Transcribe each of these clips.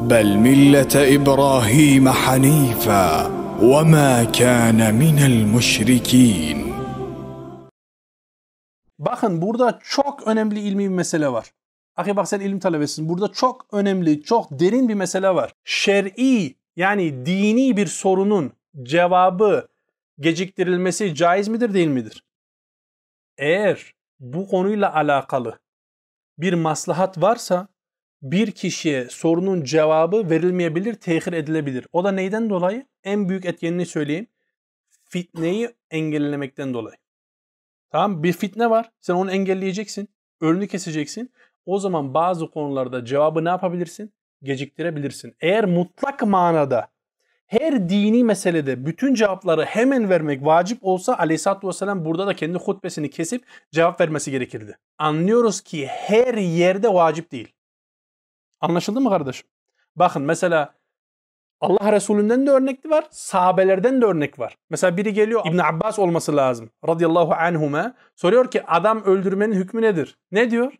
بل مله ابراهيم حنيفا وما كان من المشركين Bakın burada çok önemli ilmi bir mesele var. Ahi bak sen ilim talebesisin. Burada çok önemli, çok derin bir mesele var. Şer'i yani dini bir sorunun cevabı geciktirilmesi caiz midir değil midir? Eğer bu konuyla alakalı bir maslahat varsa bir kişiye sorunun cevabı verilmeyebilir, tehir edilebilir. O da neyden dolayı? En büyük etkenini söyleyeyim. Fitneyi engellemekten dolayı. Tamam bir fitne var. Sen onu engelleyeceksin. Önünü keseceksin. O zaman bazı konularda cevabı ne yapabilirsin? Geciktirebilirsin. Eğer mutlak manada her dini meselede bütün cevapları hemen vermek vacip olsa aleyhissalatü vesselam burada da kendi hutbesini kesip cevap vermesi gerekirdi. Anlıyoruz ki her yerde vacip değil. Anlaşıldı mı kardeşim? Bakın mesela Allah Resulü'nden de örnek var, sahabelerden de örnek var. Mesela biri geliyor İbn Abbas olması lazım radıyallahu anhuma soruyor ki adam öldürmenin hükmü nedir? Ne diyor?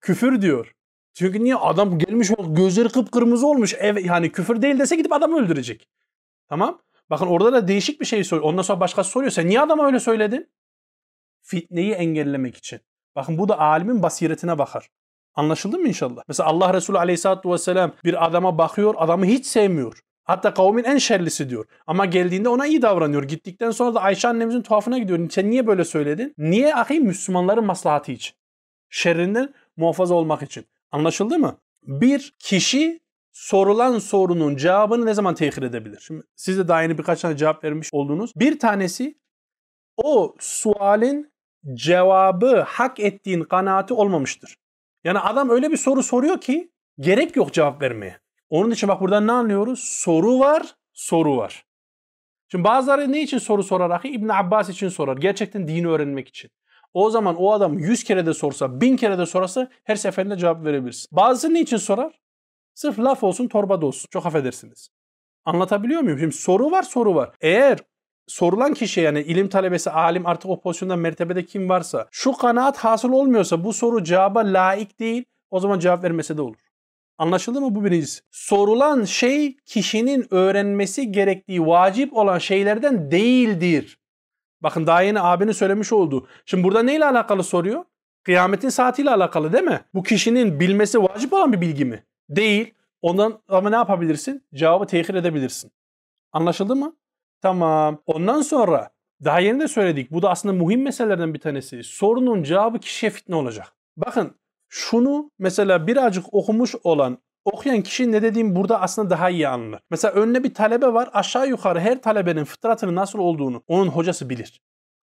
Küfür diyor. Çünkü niye adam gelmiş gözleri kıpkırmızı olmuş. Ev yani küfür değil dese gidip adamı öldürecek. Tamam? Bakın orada da değişik bir şey söylüyor. Ondan sonra başkası soruyor. Sen niye adama öyle söyledin? Fitneyi engellemek için. Bakın bu da alimin basiretine bakar. Anlaşıldı mı inşallah? Mesela Allah Resulü Aleyhisselatü Vesselam bir adama bakıyor, adamı hiç sevmiyor. Hatta kavmin en şerlisi diyor. Ama geldiğinde ona iyi davranıyor. Gittikten sonra da Ayşe annemizin tuhafına gidiyor. Sen niye böyle söyledin? Niye ahi Müslümanların maslahatı için? Şerrinden muhafaza olmak için. Anlaşıldı mı? Bir kişi sorulan sorunun cevabını ne zaman tehir edebilir? Şimdi siz de daha yeni birkaç tane cevap vermiş oldunuz. Bir tanesi o sualin cevabı hak ettiğin kanaati olmamıştır. Yani adam öyle bir soru soruyor ki gerek yok cevap vermeye. Onun için bak buradan ne anlıyoruz? Soru var, soru var. Şimdi bazıları ne için soru sorar? Ahi İbn Abbas için sorar. Gerçekten dini öğrenmek için. O zaman o adam 100 kere de sorsa, 1000 kere de sorsa her seferinde cevap verebilirsin. Bazısı ne için sorar? Sırf laf olsun, torba da olsun. Çok affedersiniz. Anlatabiliyor muyum? Şimdi soru var, soru var. Eğer sorulan kişi yani ilim talebesi, alim artık o pozisyonda mertebede kim varsa şu kanaat hasıl olmuyorsa bu soru cevaba layık değil o zaman cevap vermesi de olur. Anlaşıldı mı bu birincisi? Sorulan şey kişinin öğrenmesi gerektiği vacip olan şeylerden değildir. Bakın daha yeni abinin söylemiş olduğu. Şimdi burada neyle alakalı soruyor? Kıyametin saatiyle alakalı değil mi? Bu kişinin bilmesi vacip olan bir bilgi mi? Değil. Ondan ama ne yapabilirsin? Cevabı tehir edebilirsin. Anlaşıldı mı? Tamam. Ondan sonra daha yeni de söyledik. Bu da aslında mühim meselelerden bir tanesi. Sorunun cevabı kişiye fitne olacak. Bakın şunu mesela birazcık okumuş olan okuyan kişi ne dediğim burada aslında daha iyi anlar. Mesela önüne bir talebe var. Aşağı yukarı her talebenin fıtratının nasıl olduğunu onun hocası bilir.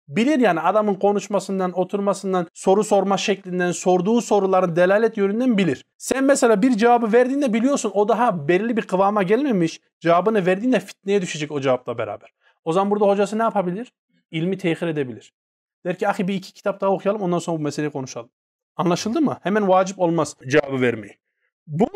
Bilir yani adamın konuşmasından, oturmasından, soru sorma şeklinden, sorduğu soruların delalet yönünden bilir. Sen mesela bir cevabı verdiğinde biliyorsun o daha belirli bir kıvama gelmemiş. Cevabını verdiğinde fitneye düşecek o cevapla beraber. O zaman burada hocası ne yapabilir? İlmi tehir edebilir. Der ki ahi bir iki kitap daha okuyalım ondan sonra bu meseleyi konuşalım. Anlaşıldı mı? Hemen vacip olmaz cevabı vermeyi. Bu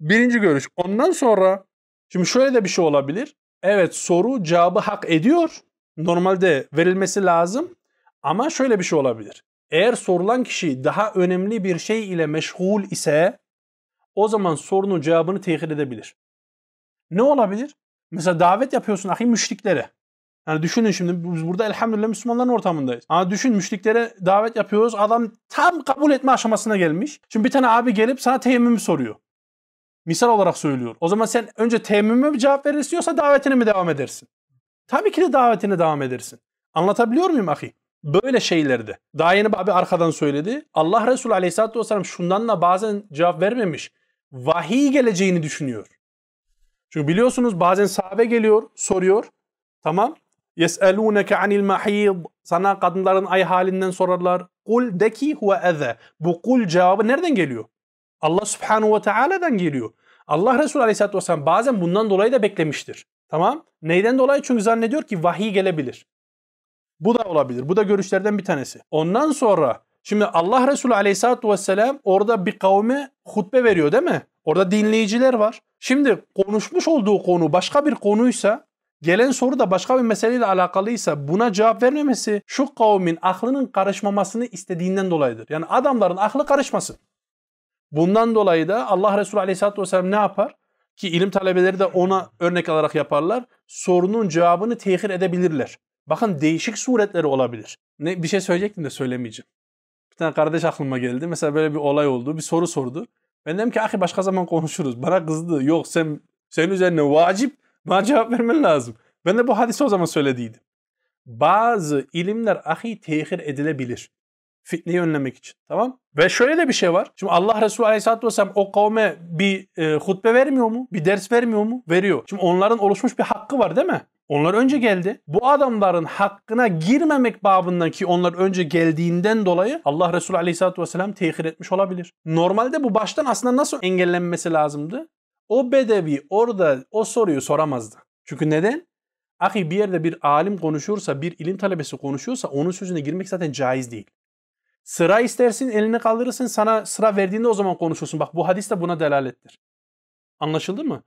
birinci görüş. Ondan sonra şimdi şöyle de bir şey olabilir. Evet soru cevabı hak ediyor normalde verilmesi lazım. Ama şöyle bir şey olabilir. Eğer sorulan kişi daha önemli bir şey ile meşgul ise o zaman sorunun cevabını tehir edebilir. Ne olabilir? Mesela davet yapıyorsun ahi müşriklere. Yani düşünün şimdi biz burada elhamdülillah Müslümanların ortamındayız. Ama düşün müşriklere davet yapıyoruz. Adam tam kabul etme aşamasına gelmiş. Şimdi bir tane abi gelip sana teyemmümü soruyor. Misal olarak söylüyor. O zaman sen önce teyemmüme mi cevap verirsin yoksa davetine mi devam edersin? Tabii ki de davetine devam edersin. Anlatabiliyor muyum ahi? Böyle şeylerde. Daha yeni abi arkadan söyledi. Allah Resulü Aleyhisselatü Vesselam şundan da bazen cevap vermemiş. Vahiy geleceğini düşünüyor. Çünkü biliyorsunuz bazen sahabe geliyor, soruyor. Tamam. Yes'elûneke anil mahid. Sana kadınların ay halinden sorarlar. Kul de ki huve. Bu kul cevabı nereden geliyor? Allah subhanahu ve teala'dan geliyor. Allah Resulü Aleyhisselatü Vesselam bazen bundan dolayı da beklemiştir. Tamam. Neyden dolayı? Çünkü zannediyor ki vahiy gelebilir. Bu da olabilir. Bu da görüşlerden bir tanesi. Ondan sonra şimdi Allah Resulü Aleyhisselatü Vesselam orada bir kavme hutbe veriyor değil mi? Orada dinleyiciler var. Şimdi konuşmuş olduğu konu başka bir konuysa gelen soru da başka bir meseleyle alakalıysa buna cevap vermemesi şu kavmin aklının karışmamasını istediğinden dolayıdır. Yani adamların aklı karışmasın. Bundan dolayı da Allah Resulü Aleyhisselatü Vesselam ne yapar? Ki ilim talebeleri de ona örnek alarak yaparlar. Sorunun cevabını tehir edebilirler. Bakın değişik suretleri olabilir. Ne bir şey söyleyecektim de söylemeyeceğim. Bir tane kardeş aklıma geldi. Mesela böyle bir olay oldu. Bir soru sordu. Ben dedim ki ahi başka zaman konuşuruz. Bana kızdı. Yok sen senin üzerine vacip bana cevap vermen lazım. Ben de bu hadisi o zaman söylediydim. Bazı ilimler ahi tehir edilebilir. Fitneyi önlemek için. Tamam? Ve şöyle de bir şey var. Şimdi Allah Resulü Aleyhisselatü Vesselam o kavme bir e, hutbe vermiyor mu? Bir ders vermiyor mu? Veriyor. Şimdi onların oluşmuş bir hakkı var değil mi? Onlar önce geldi. Bu adamların hakkına girmemek babından ki onlar önce geldiğinden dolayı Allah Resulü Aleyhisselatü Vesselam tehir etmiş olabilir. Normalde bu baştan aslında nasıl engellenmesi lazımdı? O bedevi orada o soruyu soramazdı. Çünkü neden? Ahi bir yerde bir alim konuşuyorsa, bir ilim talebesi konuşuyorsa onun sözüne girmek zaten caiz değil. Sıra istersin, elini kaldırırsın, sana sıra verdiğinde o zaman konuşursun. Bak bu hadis de buna delalettir. Anlaşıldı mı?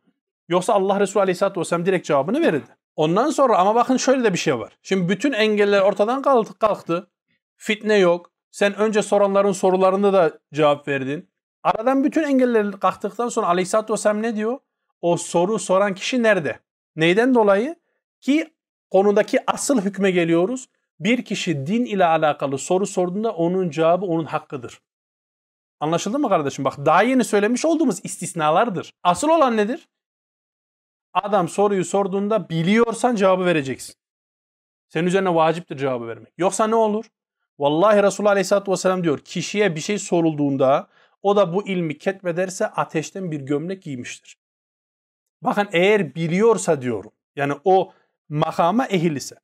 Yoksa Allah Resulü Aleyhisselatü Vesselam direkt cevabını verirdi. Ondan sonra ama bakın şöyle de bir şey var. Şimdi bütün engeller ortadan kalktı. Fitne yok. Sen önce soranların sorularında da cevap verdin. Aradan bütün engeller kalktıktan sonra Aleyhisselatü Vesselam ne diyor? O soru soran kişi nerede? Neyden dolayı? Ki konudaki asıl hükme geliyoruz. Bir kişi din ile alakalı soru sorduğunda onun cevabı onun hakkıdır. Anlaşıldı mı kardeşim? Bak daha yeni söylemiş olduğumuz istisnalardır. Asıl olan nedir? Adam soruyu sorduğunda biliyorsan cevabı vereceksin. Senin üzerine vaciptir cevabı vermek. Yoksa ne olur? Vallahi Resulullah Aleyhisselatü Vesselam diyor kişiye bir şey sorulduğunda o da bu ilmi ketmederse ateşten bir gömlek giymiştir. Bakın eğer biliyorsa diyorum yani o makama ehil ise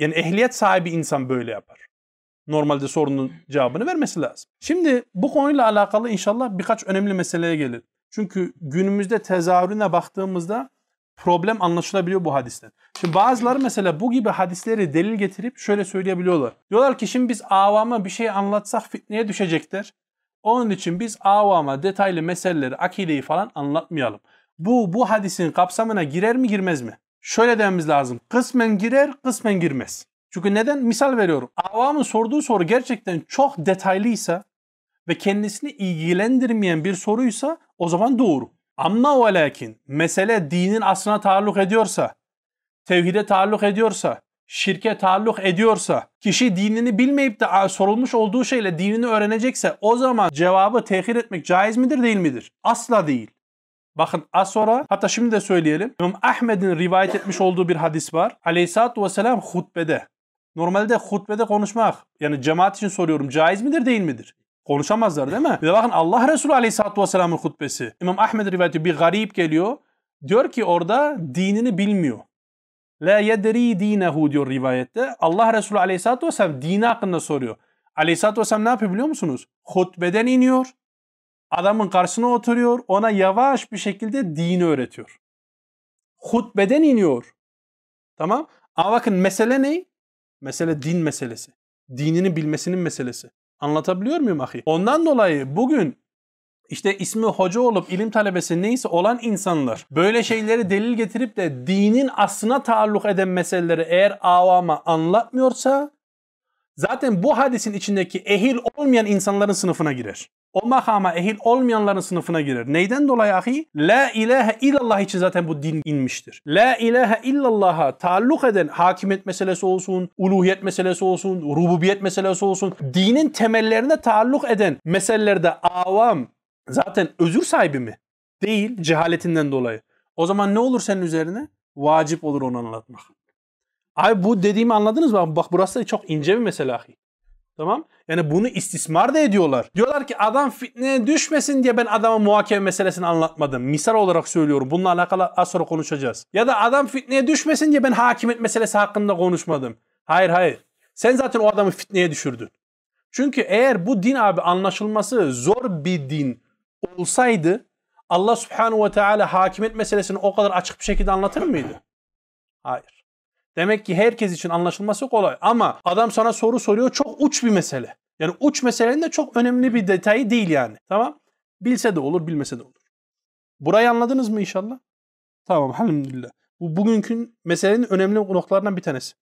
yani ehliyet sahibi insan böyle yapar. Normalde sorunun cevabını vermesi lazım. Şimdi bu konuyla alakalı inşallah birkaç önemli meseleye gelir. Çünkü günümüzde tezahürüne baktığımızda problem anlaşılabiliyor bu hadisten. Şimdi bazıları mesela bu gibi hadisleri delil getirip şöyle söyleyebiliyorlar. Diyorlar ki şimdi biz avama bir şey anlatsak fitneye düşecekler. Onun için biz avama detaylı meseleleri, akideyi falan anlatmayalım. Bu bu hadisin kapsamına girer mi girmez mi? Şöyle dememiz lazım. Kısmen girer, kısmen girmez. Çünkü neden? Misal veriyorum. Avamın sorduğu soru gerçekten çok detaylıysa ve kendisini ilgilendirmeyen bir soruysa o zaman doğru. Ama ve lakin mesele dinin aslına taalluk ediyorsa, tevhide taalluk ediyorsa, şirke taalluk ediyorsa, kişi dinini bilmeyip de sorulmuş olduğu şeyle dinini öğrenecekse o zaman cevabı tehir etmek caiz midir değil midir? Asla değil. Bakın az sonra hatta şimdi de söyleyelim. İmam Ahmed'in rivayet etmiş olduğu bir hadis var. Aleyhisselatü Vesselam hutbede. Normalde hutbede konuşmak yani cemaat için soruyorum caiz midir değil midir? Konuşamazlar değil mi? Bir bakın Allah Resulü Aleyhisselatü Vesselam'ın hutbesi. İmam Ahmed rivayeti bir garip geliyor. Diyor ki orada dinini bilmiyor. La yedri dinehu diyor rivayette. Allah Resulü Aleyhisselatü Vesselam dini hakkında soruyor. Aleyhisselatü Vesselam ne yapıyor biliyor musunuz? Hutbeden iniyor. Adamın karşısına oturuyor. Ona yavaş bir şekilde dini öğretiyor. Hutbeden iniyor. Tamam. Ama bakın mesele ne? Mesele din meselesi. Dinini bilmesinin meselesi. Anlatabiliyor muyum ahi? Ondan dolayı bugün işte ismi hoca olup ilim talebesi neyse olan insanlar böyle şeyleri delil getirip de dinin aslına taalluk eden meseleleri eğer avama anlatmıyorsa zaten bu hadisin içindeki ehil olmayan insanların sınıfına girer o makama ehil olmayanların sınıfına girer. Neyden dolayı ahi? La ilahe illallah için zaten bu din inmiştir. La ilahe illallah'a taalluk eden hakimiyet meselesi olsun, uluhiyet meselesi olsun, rububiyet meselesi olsun, dinin temellerine taalluk eden meselelerde avam zaten özür sahibi mi? Değil, cehaletinden dolayı. O zaman ne olur senin üzerine? Vacip olur onu anlatmak. Abi bu dediğimi anladınız mı? Bak burası çok ince bir mesele ahi. Tamam? Yani bunu istismar da ediyorlar. Diyorlar ki adam fitneye düşmesin diye ben adama muhakeme meselesini anlatmadım. Misal olarak söylüyorum. Bununla alakalı az sonra konuşacağız. Ya da adam fitneye düşmesin diye ben hakimiyet meselesi hakkında konuşmadım. Hayır hayır. Sen zaten o adamı fitneye düşürdün. Çünkü eğer bu din abi anlaşılması zor bir din olsaydı Allah subhanahu ve teala hakimiyet meselesini o kadar açık bir şekilde anlatır mıydı? Hayır. Demek ki herkes için anlaşılması kolay. Ama adam sana soru soruyor çok uç bir mesele. Yani uç meselenin de çok önemli bir detayı değil yani. Tamam? Bilse de olur, bilmese de olur. Burayı anladınız mı inşallah? Tamam, elhamdülillah. Bu bugünkü meselenin önemli noktalarından bir tanesi.